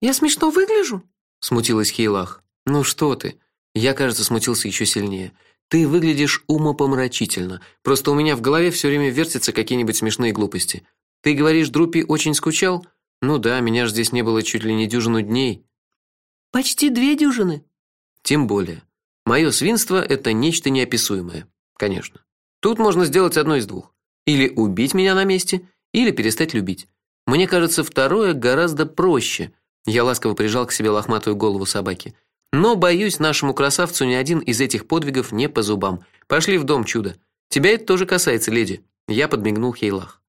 Я смешно выгляжу? смутилась Хейлах. Ну что ты? Я, кажется, смутился еще сильнее. Ты выглядишь умопомрачительно. Просто у меня в голове все время вертятся какие-нибудь смешные глупости. Ты говоришь, Друпи очень скучал? Ну да, меня ж здесь не было чуть ли не дюжину дней. Почти две дюжины. Тем более. Мое свинство это нечто неописуемое. Конечно. Тут можно сделать одно из двух: или убить меня на месте, или перестать любить. Мне кажется, второе гораздо проще. Я ласково прижал к себе лохматую голову собаки. Но боюсь, нашему красавцу ни один из этих подвигов не по зубам. Пошли в дом, чудо. Тебя это тоже касается, леди. Я подмигнул Хейлах.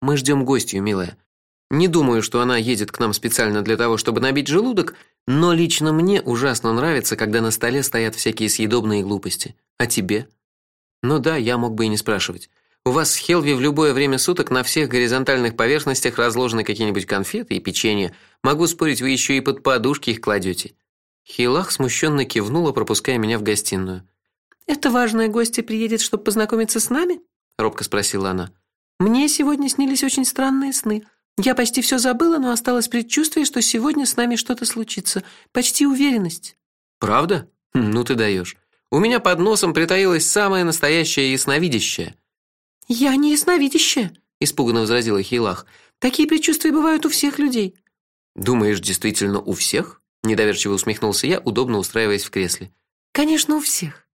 Мы ждем гостью, милая. Не думаю, что она едет к нам специально для того, чтобы набить желудок, но лично мне ужасно нравится, когда на столе стоят всякие съедобные глупости. А тебе? Ну да, я мог бы и не спрашивать. У вас с Хелви в любое время суток на всех горизонтальных поверхностях разложены какие-нибудь конфеты и печенье. Могу спорить, вы еще и под подушки их кладете. Хилах смущенно кивнула, пропуская меня в гостиную. Это важная гостья приедет, чтобы познакомиться с нами? робко спросила она. Мне сегодня снились очень странные сны. Я почти все забыла, но осталось предчувствие, что сегодня с нами что-то случится. Почти уверенность. Правда? Хм, ну ты даешь. У меня под носом притаилась самая настоящая ясновидящая. Я не ясновидящая, испуганно возразила Хилах. Такие предчувствия бывают у всех людей. Думаешь, действительно у всех? Недоверчиво усмехнулся я, удобно устраиваясь в кресле. Конечно, у всех.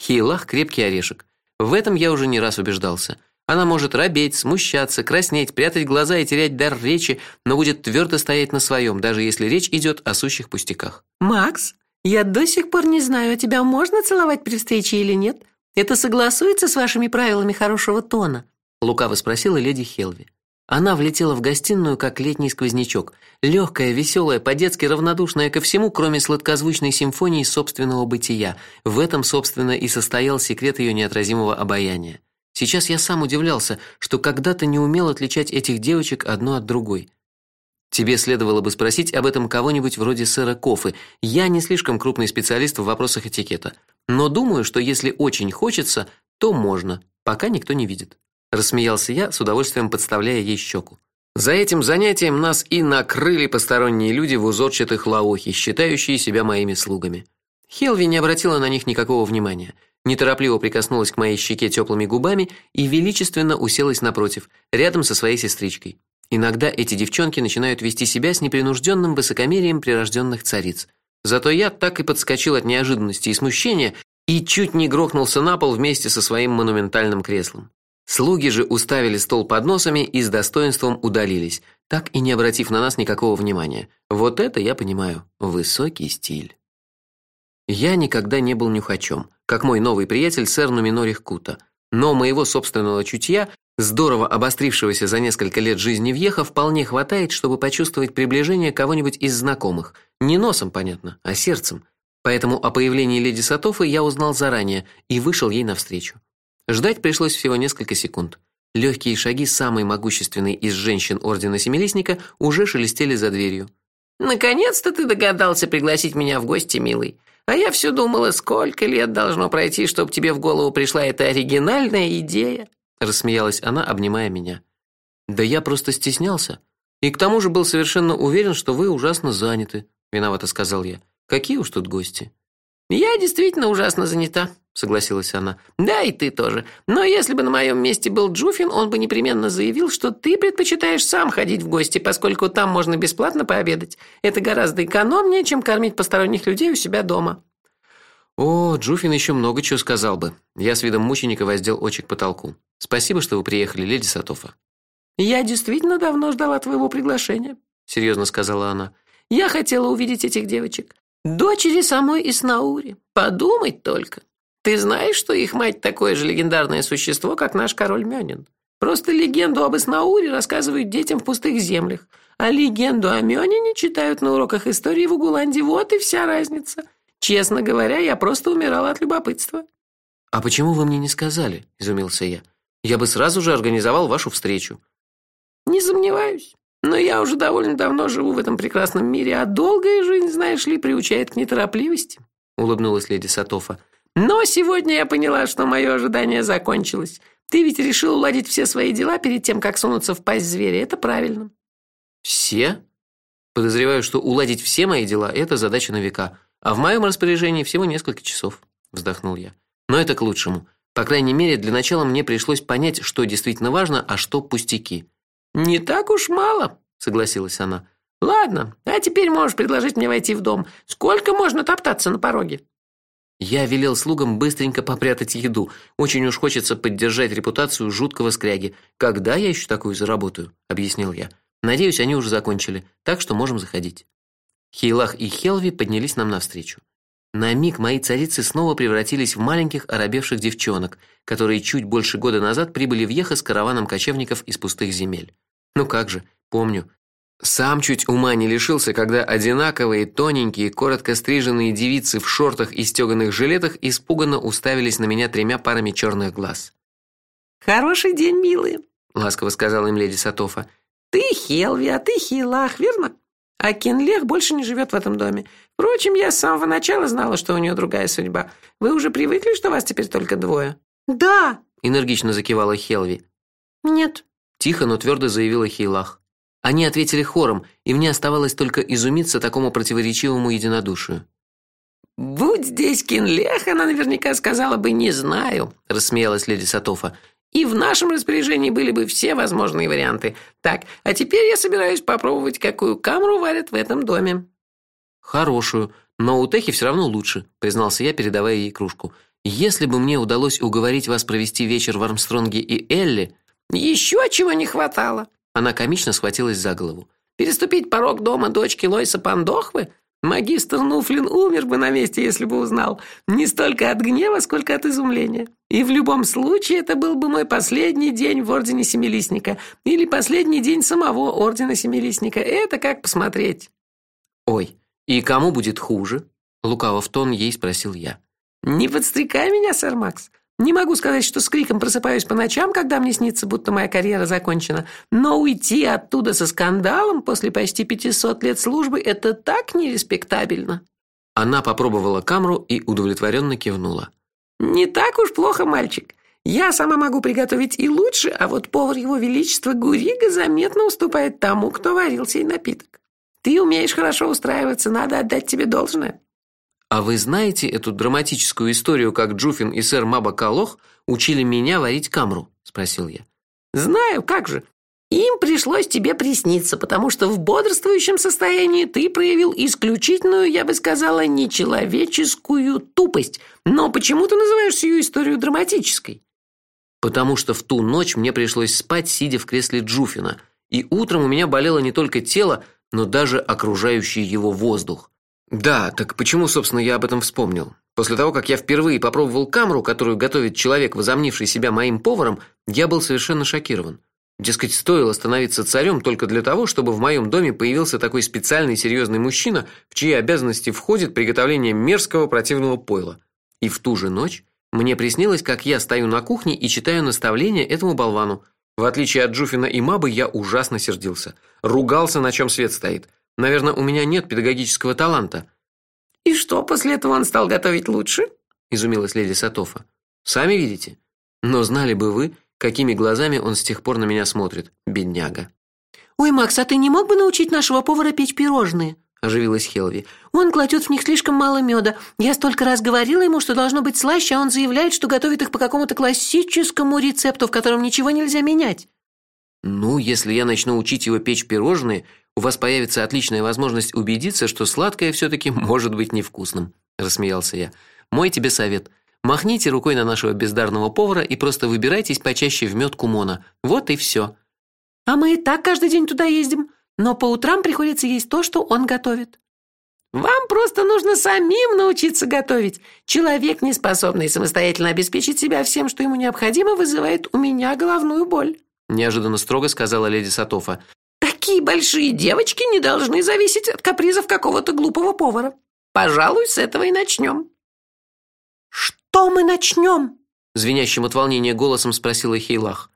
Хилах крепкий орешек. В этом я уже не раз убеждался. Она может робеть, смущаться, краснеть, прятать глаза и терять дар речи, но будет твердо стоять на своем, даже если речь идет о сущих пустяках. Макс, я до сих пор не знаю, а тебя можно целовать при встрече или нет? Это согласуется с вашими правилами хорошего тона? лукаво спросила леди Хелви. Она влетела в гостиную как летний сквознячок, легкая, веселая, по-детски равнодушная ко всему, кроме сладкозвучной симфонии собственного бытия. В этом, собственно, и состоял секрет ее неотразимого обаяния. Сейчас я сам удивлялся, что когда-то не умел отличать этих девочек одну от другой. Тебе следовало бы спросить об этом кого-нибудь вроде сэра Кофы. Я не слишком крупный специалист в вопросах этикета, но думаю, что если очень хочется, то можно, пока никто не видит. Рассмеялся я, с удовольствием подставляя ей щеку. За этим занятием нас и накрыли посторонние люди в узорчатых лаохи, считающие себя моими слугами. Хелви не обратила на них никакого внимания неторопливо прикоснулась к моей щеке теплыми губами и величественно уселась напротив, рядом со своей сестричкой. Иногда эти девчонки начинают вести себя с непринужденным высокомерием прирожденных цариц. Зато я так и подскочил от неожиданности и смущения и чуть не грохнулся на пол вместе со своим монументальным креслом. Слуги же уставили стол подносами и с достоинством удалились, так и не обратив на нас никакого внимания. Вот это я понимаю, высокий стиль. Я никогда не был нюхачом, как мой новый приятель сэр Нуминорих Кута, но моего собственного чутья, здорово обострившегося за несколько лет жизни в Ехо, вполне хватает, чтобы почувствовать приближение кого-нибудь из знакомых, не носом, понятно, а сердцем. Поэтому о появлении леди Сатофы я узнал заранее и вышел ей навстречу. Ждать пришлось всего несколько секунд. Легкие шаги самой могущественной из женщин ордена Семилистника уже шелестели за дверью. Наконец-то ты догадался пригласить меня в гости, милый. А я все думала, сколько лет должно пройти, чтобы тебе в голову пришла эта оригинальная идея, рассмеялась она, обнимая меня. Да я просто стеснялся. И к тому же был совершенно уверен, что вы ужасно заняты, виновато сказал я. Какие уж тут гости? Я действительно ужасно занята, согласилась она. Да и ты тоже. Но если бы на моем месте был Джуфин, он бы непременно заявил, что ты предпочитаешь сам ходить в гости, поскольку там можно бесплатно пообедать. Это гораздо экономнее, чем кормить посторонних людей у себя дома. О, Джуфин еще много чего сказал бы. Я с видом мученика воздел очи к потолку. Спасибо, что вы приехали, леди Сатофа. Я действительно давно ждала твоего приглашения, серьезно сказала она. Я хотела увидеть этих девочек. Дочери самой Иснаури. Подумать только. Ты знаешь, что их мать такое же легендарное существо, как наш король Мёнин? Просто легенду об Иснауре рассказывают детям в пустых землях, а легенду о Мёнине читают на уроках истории в Угуланде. Вот и вся разница. Честно говоря, я просто умирала от любопытства. А почему вы мне не сказали? изумился я. Я бы сразу же организовал вашу встречу. Не сомневаюсь. Но я уже довольно давно живу в этом прекрасном мире, а долгая жизнь, знаешь ли, приучает к неторопливости, улыбнулась леди Сатофа. Но сегодня я поняла, что мое ожидание закончилось. Ты ведь решил уладить все свои дела перед тем, как сунуться в пасть зверя. Это правильно. Все? Подозреваю, что уладить все мои дела это задача на века, а в моем распоряжении всего несколько часов, вздохнул я. Но это к лучшему. По крайней мере, для начала мне пришлось понять, что действительно важно, а что пустяки. Не так уж мало, согласилась она. Ладно, а теперь можешь предложить мне войти в дом. Сколько можно топтаться на пороге? Я велел слугам быстренько попрятать еду. Очень уж хочется поддержать репутацию жуткого скряги. Когда я еще такую заработаю, объяснил я. Надеюсь, они уже закончили, так что можем заходить. Хейлах и Хелви поднялись нам навстречу. На миг мои царицы снова превратились в маленьких оробевших девчонок, которые чуть больше года назад прибыли в Ехо с караваном кочевников из пустых земель. Ну как же, помню, сам чуть ума не лишился, когда одинаковые, тоненькие, коротко стриженные девицы в шортах и стеганых жилетах испуганно уставились на меня тремя парами черных глаз. Хороший день, милые, ласково сказала им леди Сатофа. Ты Хелви, а ты Хилах, верно? А Кенлех больше не живет в этом доме. Впрочем, я с самого начала знала, что у нее другая судьба. Вы уже привыкли, что вас теперь только двое? Да, энергично закивала Хелви. Нет, тихо, но твердо заявила Хилах. Они ответили хором, и мне оставалось только изумиться такому противоречивому единодушию. Будь здесь Кинлех, она наверняка сказала бы не знаю, рассмеялась леди Сатофа. И в нашем распоряжении были бы все возможные варианты. Так, а теперь я собираюсь попробовать, какую камеру варят в этом доме. Хорошую, но у Техи все равно лучше, признался я, передавая ей кружку. Если бы мне удалось уговорить вас провести вечер в Армстронге и Элли, еще чего не хватало. Она комично схватилась за голову. Переступить порог дома дочки Лойса Пандохвы? Магистр Нуфлин умер бы на месте, если бы узнал. Не столько от гнева, сколько от изумления. И в любом случае это был бы мой последний день в Ордене Семилистника. Или последний день самого Ордена Семилистника. Это как посмотреть. Ой, и кому будет хуже? Лукаво в тон ей спросил я. Не подстрекай меня, сэр Макс. Не могу сказать, что с криком просыпаюсь по ночам, когда мне снится, будто моя карьера закончена, но уйти оттуда со скандалом после почти 500 лет службы это так нереспектабельно. Она попробовала камеру и удовлетворенно кивнула. Не так уж плохо, мальчик. Я сама могу приготовить и лучше, а вот повар его величества Гурига заметно уступает тому, кто варил сей напиток. Ты умеешь хорошо устраиваться, надо отдать тебе должное. А вы знаете эту драматическую историю, как Джуфин и сэр Маба Калох учили меня варить камру, спросил я. Знаю, как же. Им пришлось тебе присниться, потому что в бодрствующем состоянии ты проявил исключительную, я бы сказала, нечеловеческую тупость. Но почему ты называешь сию историю драматической? Потому что в ту ночь мне пришлось спать, сидя в кресле Джуфина, и утром у меня болело не только тело, но даже окружающий его воздух. Да, так почему, собственно, я об этом вспомнил? После того, как я впервые попробовал камру, которую готовит человек, возомнивший себя моим поваром, я был совершенно шокирован. Дескать, стоило становиться царем только для того, чтобы в моем доме появился такой специальный серьезный мужчина, в чьи обязанности входит приготовление мерзкого противного пойла. И в ту же ночь мне приснилось, как я стою на кухне и читаю наставления этому болвану. В отличие от Джуфина и Мабы, я ужасно сердился, ругался, на чем свет стоит. Наверное, у меня нет педагогического таланта. И что, после этого он стал готовить лучше? изумилась леди Сатофа. Сами видите. Но знали бы вы, какими глазами он с тех пор на меня смотрит, бедняга. Ой, Макс, а ты не мог бы научить нашего повара печь пирожные? оживилась Хелви. Он кладет в них слишком мало меда. Я столько раз говорила ему, что должно быть слаще, а он заявляет, что готовит их по какому-то классическому рецепту, в котором ничего нельзя менять. Ну, если я начну учить его печь пирожные, у вас появится отличная возможность убедиться, что сладкое все таки может быть невкусным, рассмеялся я. Мой тебе совет: махните рукой на нашего бездарного повара и просто выбирайтесь почаще в мед кумона. Вот и все. А мы и так каждый день туда ездим, но по утрам приходится есть то, что он готовит. Вам просто нужно самим научиться готовить. Человек, не способный самостоятельно обеспечить себя всем, что ему необходимо, вызывает у меня головную боль, неожиданно строго сказала леди Сатофа. Такие большие девочки не должны зависеть от капризов какого-то глупого повара. Пожалуй, с этого и начнем». «Что мы начнем?» Звенящим от волнения голосом спросила Хейлах.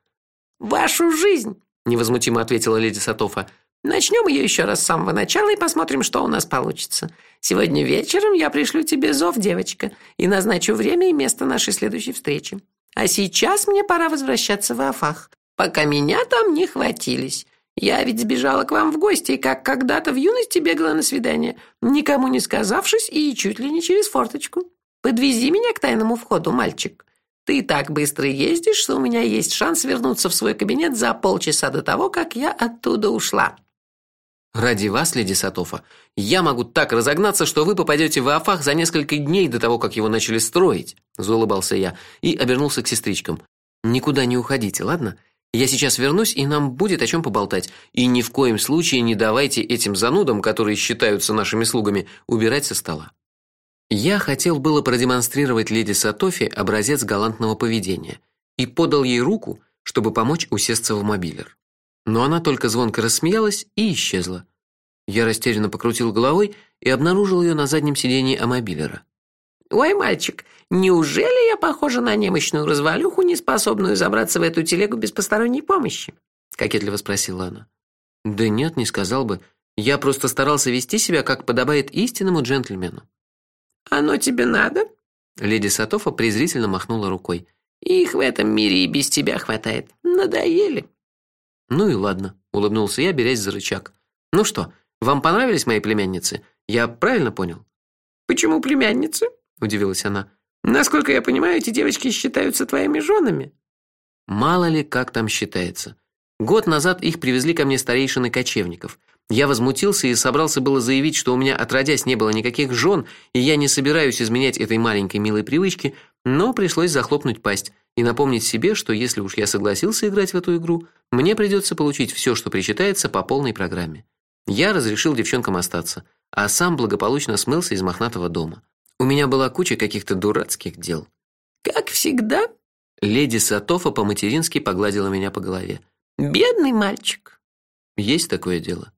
«Вашу жизнь», – невозмутимо ответила леди Сатофа. «Начнем ее еще раз с самого начала и посмотрим, что у нас получится. Сегодня вечером я пришлю тебе зов, девочка, и назначу время и место нашей следующей встречи. А сейчас мне пора возвращаться в Афах, пока меня там не хватились. Я ведь сбежала к вам в гости, как когда-то в юности бегала на свидание, никому не сказавшись и чуть ли не через форточку. Подвези меня к тайному входу, мальчик. Ты так быстро ездишь, что у меня есть шанс вернуться в свой кабинет за полчаса до того, как я оттуда ушла. Ради вас, леди Сатофа, я могу так разогнаться, что вы попадете в Афах за несколько дней до того, как его начали строить, заулыбался я и обернулся к сестричкам. Никуда не уходите, ладно? Я сейчас вернусь, и нам будет о чем поболтать. И ни в коем случае не давайте этим занудам, которые считаются нашими слугами, убирать со стола. Я хотел было продемонстрировать леди Сатофи образец галантного поведения и подал ей руку, чтобы помочь усесться в мобилер. Но она только звонко рассмеялась и исчезла. Я растерянно покрутил головой и обнаружил ее на заднем сиденье амобилера. Ой, мальчик, неужели я похожа на немощную развалюху, не способную забраться в эту телегу без посторонней помощи? кокетливо спросила она. Да нет, не сказал бы. Я просто старался вести себя, как подобает истинному джентльмену. Оно тебе надо? Леди Сатофа презрительно махнула рукой. Их в этом мире и без тебя хватает. Надоели. Ну и ладно, улыбнулся я, берясь за рычаг. Ну что, вам понравились мои племянницы? Я правильно понял? Почему племянницы? Удивилась она. Насколько я понимаю, эти девочки считаются твоими женами. Мало ли, как там считается. Год назад их привезли ко мне старейшины кочевников. Я возмутился и собрался было заявить, что у меня отродясь не было никаких жен, и я не собираюсь изменять этой маленькой милой привычке, но пришлось захлопнуть пасть и напомнить себе, что если уж я согласился играть в эту игру, мне придется получить все, что причитается по полной программе. Я разрешил девчонкам остаться, а сам благополучно смылся из мохнатого дома. У меня была куча каких-то дурацких дел. Как всегда, леди Сатофа по-матерински погладила меня по голове. Бедный мальчик. Есть такое дело.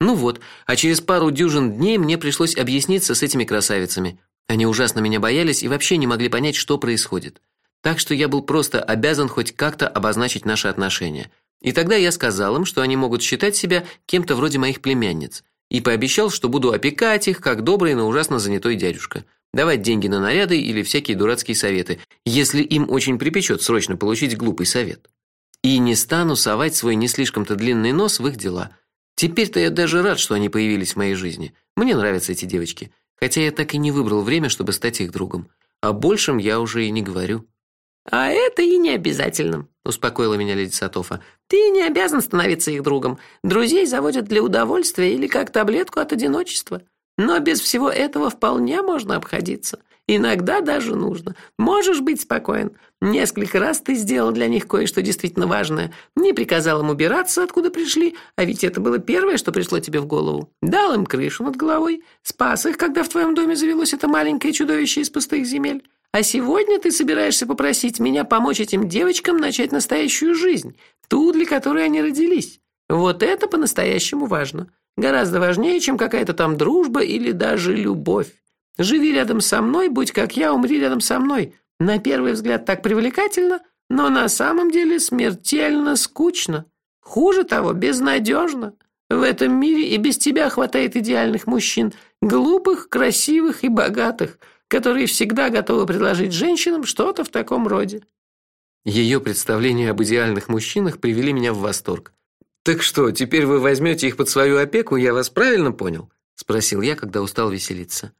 Ну вот, а через пару дюжин дней мне пришлось объясниться с этими красавицами. Они ужасно меня боялись и вообще не могли понять, что происходит. Так что я был просто обязан хоть как-то обозначить наши отношения. И тогда я сказал им, что они могут считать себя кем-то вроде моих племянниц, и пообещал, что буду опекать их, как добрый, но ужасно занятой дядюшка давать деньги на наряды или всякие дурацкие советы, если им очень припечет срочно получить глупый совет. И не стану совать свой не слишком-то длинный нос в их дела. Теперь-то я даже рад, что они появились в моей жизни. Мне нравятся эти девочки, хотя я так и не выбрал время, чтобы стать их другом. О большем я уже и не говорю. А это и не обязательно, успокоила меня леди Сатофа. Ты не обязан становиться их другом. Друзей заводят для удовольствия или как таблетку от одиночества. Но без всего этого вполне можно обходиться. Иногда даже нужно. Можешь быть спокоен. Несколько раз ты сделал для них кое-что действительно важное. Не приказал им убираться, откуда пришли, а ведь это было первое, что пришло тебе в голову. Дал им крышу над головой, спас их, когда в твоем доме завелось это маленькое чудовище из пустых земель. А сегодня ты собираешься попросить меня помочь этим девочкам начать настоящую жизнь, ту, для которой они родились. Вот это по-настоящему важно. Гораздо важнее, чем какая-то там дружба или даже любовь. Живи рядом со мной, будь как я, умри рядом со мной. На первый взгляд так привлекательно, но на самом деле смертельно скучно. Хуже того, безнадежно. В этом мире и без тебя хватает идеальных мужчин, глупых, красивых и богатых, которые всегда готовы предложить женщинам что-то в таком роде. Ее представления об идеальных мужчинах привели меня в восторг. Так что, теперь вы возьмете их под свою опеку, я вас правильно понял? спросил я, когда устал веселиться.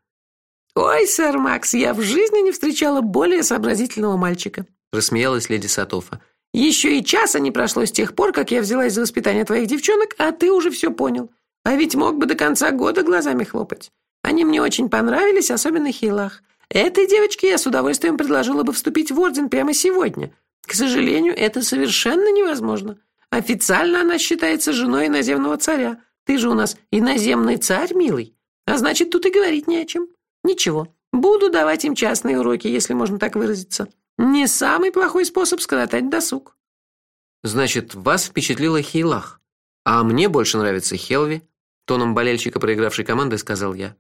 Ой, сэр Макс, я в жизни не встречала более сообразительного мальчика, рассмеялась леди Сатофа. Еще и часа не прошло с тех пор, как я взялась за воспитание твоих девчонок, а ты уже все понял. А ведь мог бы до конца года глазами хлопать. Они мне очень понравились, особенно Хилах. Этой девочке я с удовольствием предложила бы вступить в орден прямо сегодня. К сожалению, это совершенно невозможно. Официально она считается женой иноземного царя. Ты же у нас иноземный царь, милый. А значит, тут и говорить не о чем. Ничего. Буду давать им частные уроки, если можно так выразиться. Не самый плохой способ скоротать досуг. Значит, вас впечатлила Хейлах, а мне больше нравится Хелви, тоном болельщика проигравшей команды сказал я.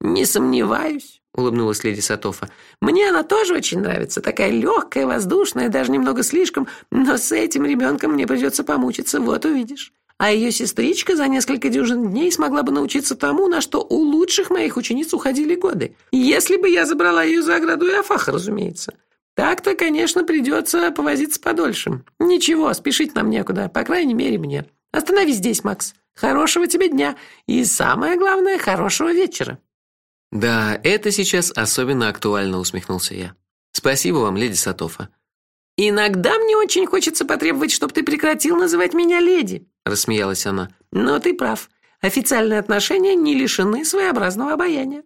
Не сомневаюсь, улыбнулась леди Сатофа. Мне она тоже очень нравится, такая легкая, воздушная, даже немного слишком, но с этим ребенком мне придется помучиться, вот увидишь. А ее сестричка за несколько дюжин дней смогла бы научиться тому, на что у лучших моих учениц уходили годы. Если бы я забрала ее за ограду и Афаха, разумеется. Так-то, конечно, придется повозиться подольше. Ничего, спешить нам некуда, по крайней мере, мне. Остановись здесь, Макс. Хорошего тебе дня и самое главное, хорошего вечера. Да, это сейчас особенно актуально, усмехнулся я. Спасибо вам, леди Сатофа. Иногда мне очень хочется потребовать, чтобы ты прекратил называть меня леди, рассмеялась она. Но ты прав. Официальные отношения не лишены своеобразного обаяния.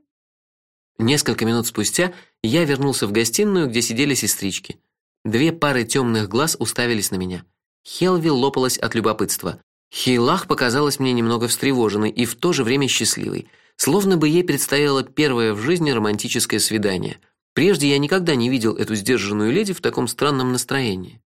Несколько минут спустя я вернулся в гостиную, где сидели сестрички. Две пары темных глаз уставились на меня. Хелви лопалась от любопытства. Хейлах показалась мне немного встревоженной и в то же время счастливой, словно бы ей предстояло первое в жизни романтическое свидание. Прежде я никогда не видел эту сдержанную леди в таком странном настроении.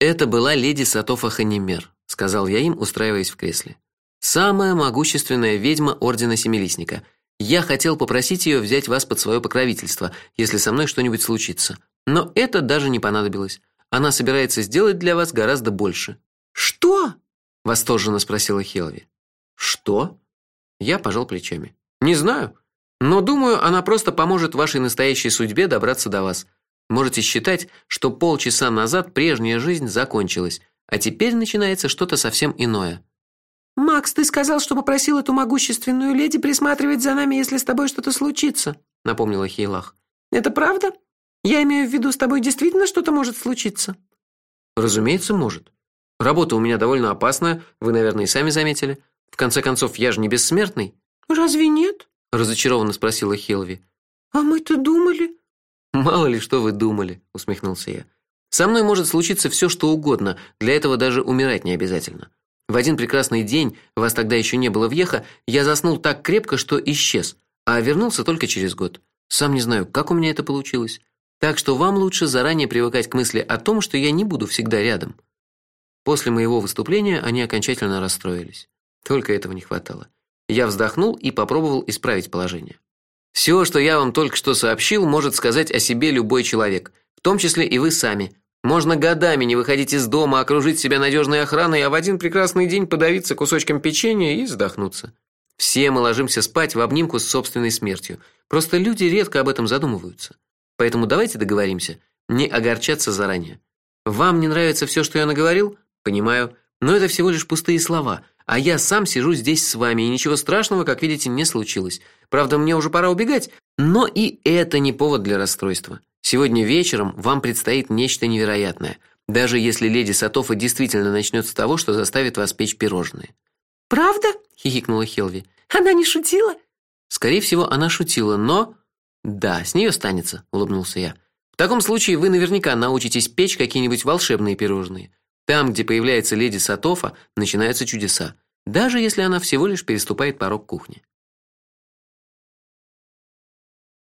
Это была леди Сатофа Ханимер, сказал я им, устраиваясь в кресле. Самая могущественная ведьма ордена Семилистника. Я хотел попросить ее взять вас под свое покровительство, если со мной что-нибудь случится. Но это даже не понадобилось. Она собирается сделать для вас гораздо больше. Что? восторженно спросила Хелви. Что? Я пожал плечами. Не знаю, но думаю, она просто поможет вашей настоящей судьбе добраться до вас. Можете считать, что полчаса назад прежняя жизнь закончилась, а теперь начинается что-то совсем иное. Макс, ты сказал, что попросил эту могущественную леди присматривать за нами, если с тобой что-то случится, напомнила Хейлах. Это правда? Я имею в виду, с тобой действительно что-то может случиться. Разумеется, может. Работа у меня довольно опасная, вы, наверное, и сами заметили. В конце концов, я же не бессмертный. Разве нет? разочарованно спросила Хелви. А мы-то думали. Мало ли что вы думали, усмехнулся я. Со мной может случиться все, что угодно. Для этого даже умирать не обязательно. В один прекрасный день, вас тогда еще не было в Ехо, я заснул так крепко, что исчез, а вернулся только через год. Сам не знаю, как у меня это получилось. Так что вам лучше заранее привыкать к мысли о том, что я не буду всегда рядом. После моего выступления они окончательно расстроились. Только этого не хватало. Я вздохнул и попробовал исправить положение. Все, что я вам только что сообщил, может сказать о себе любой человек, в том числе и вы сами. Можно годами не выходить из дома, окружить себя надежной охраной, а в один прекрасный день подавиться кусочком печенья и вздохнуться. Все мы ложимся спать в обнимку с собственной смертью. Просто люди редко об этом задумываются. Поэтому давайте договоримся не огорчаться заранее. Вам не нравится все, что я наговорил? Понимаю, но это всего лишь пустые слова. А я сам сижу здесь с вами, и ничего страшного, как видите, не случилось. Правда, мне уже пора убегать, но и это не повод для расстройства. Сегодня вечером вам предстоит нечто невероятное. Даже если леди Сатофа действительно начнет с того, что заставит вас печь пирожные. Правда? хихикнула Хелви. Она не шутила? Скорее всего, она шутила, но да, с нее станется, улыбнулся я. В таком случае вы наверняка научитесь печь какие-нибудь волшебные пирожные. Там, где появляется леди Сатофа, начинаются чудеса, даже если она всего лишь переступает порог кухни.